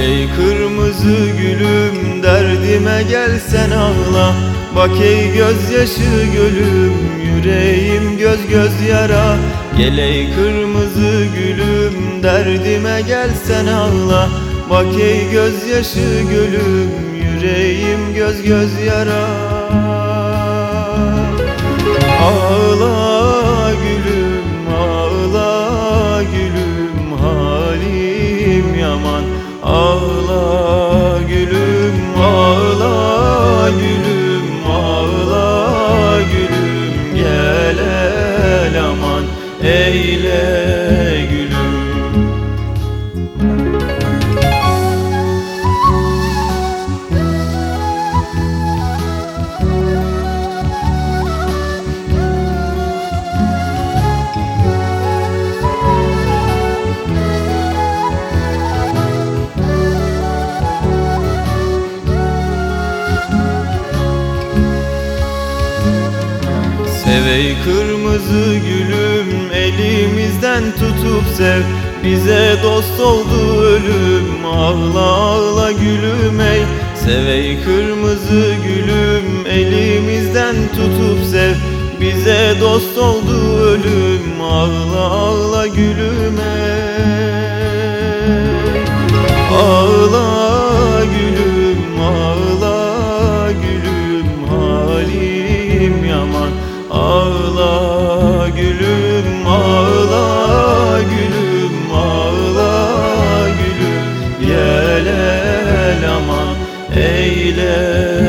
Ey kırmızı gülüm derdime gelsen ağla. Bak ey gözyaşı gölüm yüreğim göz göz yara. Gel ey kırmızı gülüm derdime gelsen ağla. Bak ey gözyaşı gölüm yüreğim göz göz yara. Ağla Ağla gülüm ağla gülüm ağla gülüm. Gel el aman eyle Sevey kırmızı gülüm elimizden tutup sev. Bize dost oldu ölüm ağla ağla gülüm ey. Sevey kırmızı gülüm elimizden tutup sev. Bize dost oldu ölüm ağla ağla gülüm ey eyle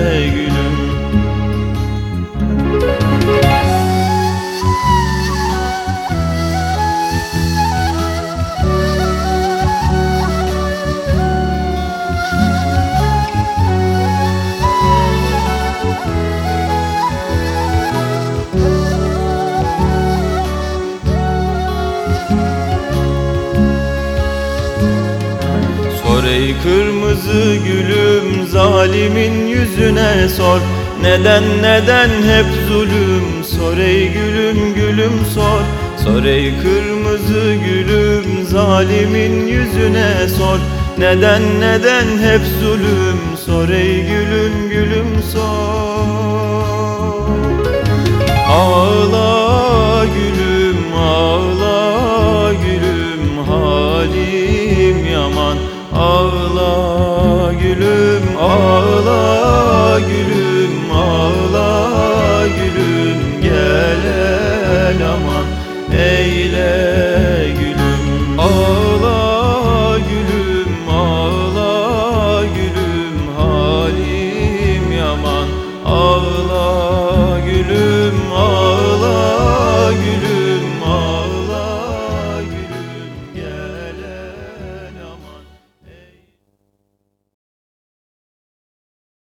ey kırmızı gülüm zalimin yüzüne sor. Neden neden hep zulüm? Sor ey gülüm gülüm sor. Sor ey kırmızı gülüm zalimin yüzüne sor. Neden neden hep zulüm? Sor ey gülüm gülüm sor. Ağla of love.